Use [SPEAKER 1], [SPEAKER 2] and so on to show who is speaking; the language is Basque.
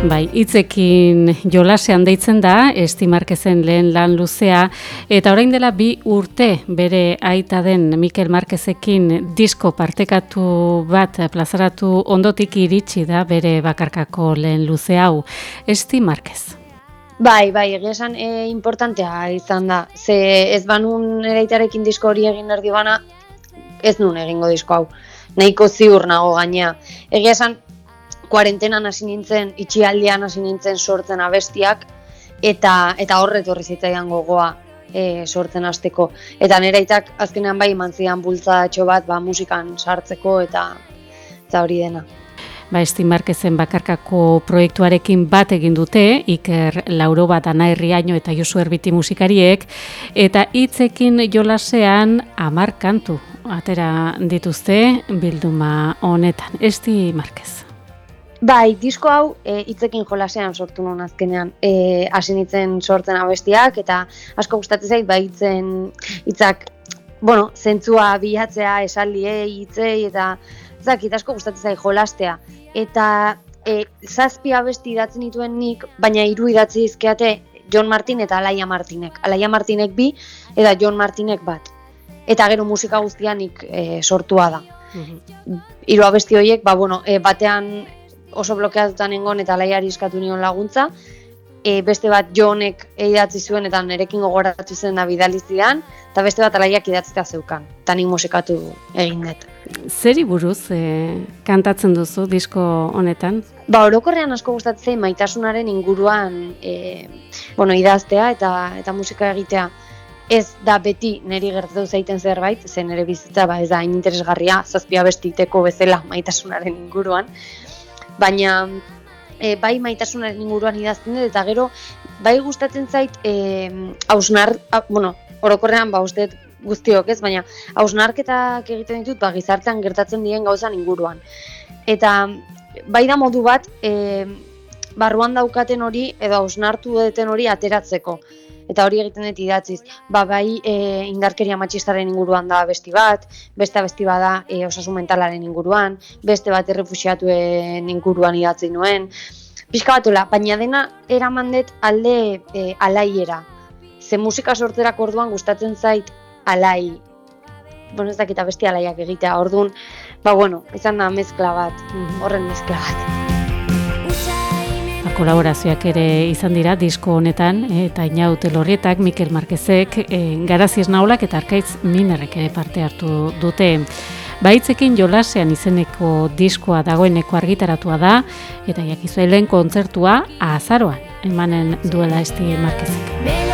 [SPEAKER 1] Bai, hitzekin jolasean deitzen da, Esti Markezen lehen lan luzea, eta orain dela bi urte bere aita den Mikel Markezekin disko partekatu bat plazaratu ondotik iritsi da bere bakarkako lehen luze hau. Esti Markez.
[SPEAKER 2] Bai, bai, egia e, importantea izan da. Ze ez banun eraitarekin disko hori egin erdi bana, ez nun egingo disko hau. Nahiko ziur nago gainea. Egia esan, kuarentenan hasi nintzen, itxialdian hasi nintzen sortzen abestiak, eta eta horret horri zitzaidan gogoa e, sortzen hasteko. Eta nire itak azkenean bai eman zidan bultzatxo bat ba, musikan sartzeko eta, eta hori dena.
[SPEAKER 1] Ba, Esti Markezen bakarkako proiektuarekin bat egin dute, Iker Lauro bat anairriaino eta Josu Erbiti musikariek, eta hitzekin jolasean amar kantu atera dituzte bilduma honetan. Esti Markez.
[SPEAKER 2] Bai, disko hau e, hitzekin jolasean sortu non azkenean. Eh, hasi nitzen sortzen abestiak eta asko gustatzen zait bai hitzen hitzak bueno, zentzua bilatzea, esaldiei, hitzei eta zakit asko gustatzen zait jolastea eta e, zazpi abesti idatzen dituen nik, baina hiru idatzi dizkeate John Martin eta Alaia Martinek. Alaia Martinek bi eta John Martinek bat. Eta gero musika guztianik e, sortua da. Mhm. Hiru abesti horiek, ba, bueno, e, batean oso blokeatutan nengon eta laiari eskatu nion laguntza. E, beste bat jonek idatzi zuen eta nerekin gogoratu zen da bidalizidan, eta beste bat alaiak idatzita zeukan, eta nik musikatu egin dut.
[SPEAKER 1] Zeri buruz e, kantatzen duzu disko honetan?
[SPEAKER 2] Ba, orokorrean asko gustatzen maitasunaren inguruan e, bueno, idaztea eta eta musika egitea. Ez da beti neri gertatu zaiten zerbait, zen nere bizitza ba ez da hain interesgarria, zazpia bestiteko bezala maitasunaren inguruan baina e, bai maitasunaren inguruan idazten dut, eta gero bai gustatzen zait e, hausnar, bueno, orokorrean ba uste guztiok ez, baina hausnarketak egiten ditut ba, gizartean gertatzen dien gauzan inguruan. Eta bai da modu bat e, barruan daukaten hori edo hausnartu duten hori ateratzeko eta hori egiten dut idatziz. Ba, bai e, indarkeria matxistaren inguruan da besti bat, beste besti bada e, osasun mentalaren inguruan, beste bat errefusiatuen inguruan idatzi nuen. Pizka batula, baina dena eraman dut alde e, alaiera. Ze musika sortzerak orduan gustatzen zait alai. Bueno, ez dakit besti alaiak egitea, orduan, ba bueno, izan da mezkla bat, horren mezkla bat
[SPEAKER 1] kolaborazioak ere izan dira disko honetan eta inaute lorrietak Mikel Marquezek e, garaziz naulak eta arkaitz minerrek ere parte hartu dute. Baitzekin jolasean izeneko diskoa dagoeneko argitaratua da eta jakizuelen kontzertua azaroan emanen duela esti Marquezek.